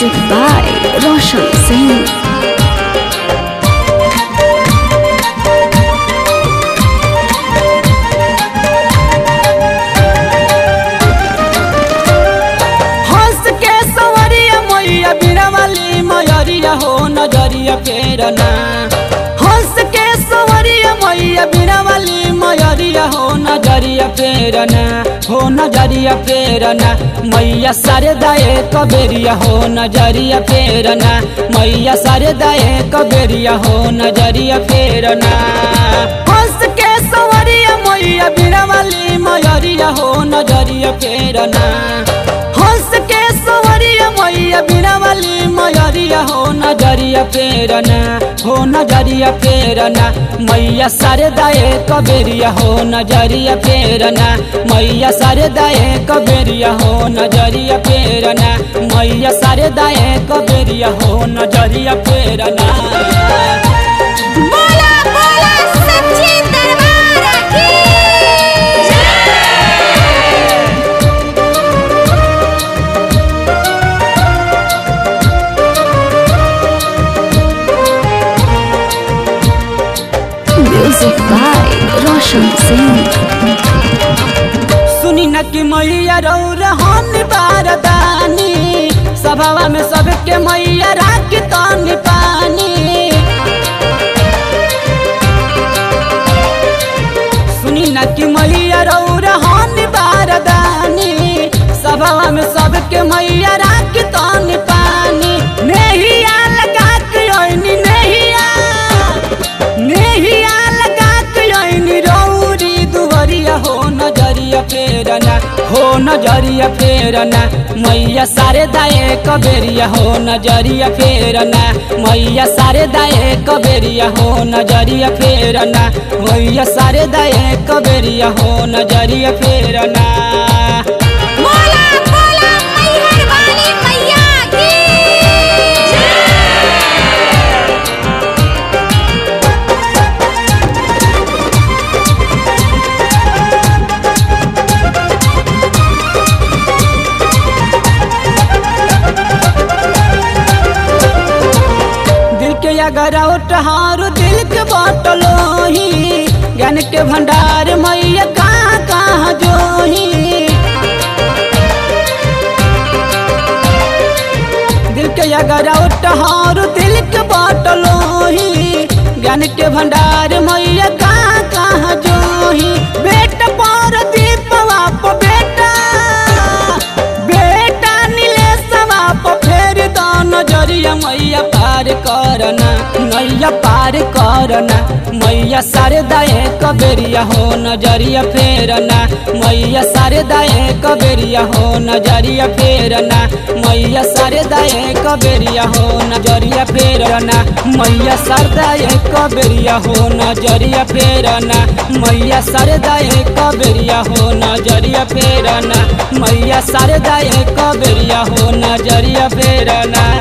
Music by Roshan Singh सवरिया मैया बिरवाली, मयरिया हो नज़रिया फेरना, हो नज़रिया फेरना। मैया सरदाए कबेरिया हो नज़रिया फेरना। मैया सरदाए कबेरिया हो नज़रिया फेरना। हंस के सवरिया, मैया बिरवाली, मयरिया हो नज़रिया फेरना। हंस के सवरिया, मैया बिरवाली, मयरिया हो नज़रिया फेरना। हो नज़रिया फेरना मैया सरदाए कबेरिया हो नज़रिया फेरना मैया सरदाए कबेरिया हो नज़रिया फेरना मैया सरदाए कबेरिया हो नज़रिया फेरना सुनी न कि मैया रौर हम बारदानी, सभावा में सबके मैया राख तानी पानी। सुनी न कि मैया रौर हम बारदानी, सभावा में सबके मैया फेरना, हो नज़रिया फेरना। मैया सारे दाए कबेरिया, हो नज़रिया फेरना। मैया सारे दाए कबेरिया, हो नज़रिया फेरना। मैया सारे दाए कबेरिया, हो नज़रिया फेरना। के अगर दिल के बाटलो ही, ज्ञान के भंडार मैया कहाँ कहाँ जोही। दिल के अगर हार दिल के बाटलो ही, ज्ञान के भंडार मैया मैया पार करना, नैया पार करना। मैया सारे दाए कबेरिया हो नज़रिया फेरना। मैया सारे दाए कबेरिया हो नज़रिया फेरना। मैया सारे दाए कबेरिया हो नज़रिया फेरना। मैया सरदाए कबेरिया हो नज़रिया फेरना। मैया सरदाए कबेरिया हो नज़रिया फेरना। मैया सरदाए कबेरिया हो नज़रिया फेरना।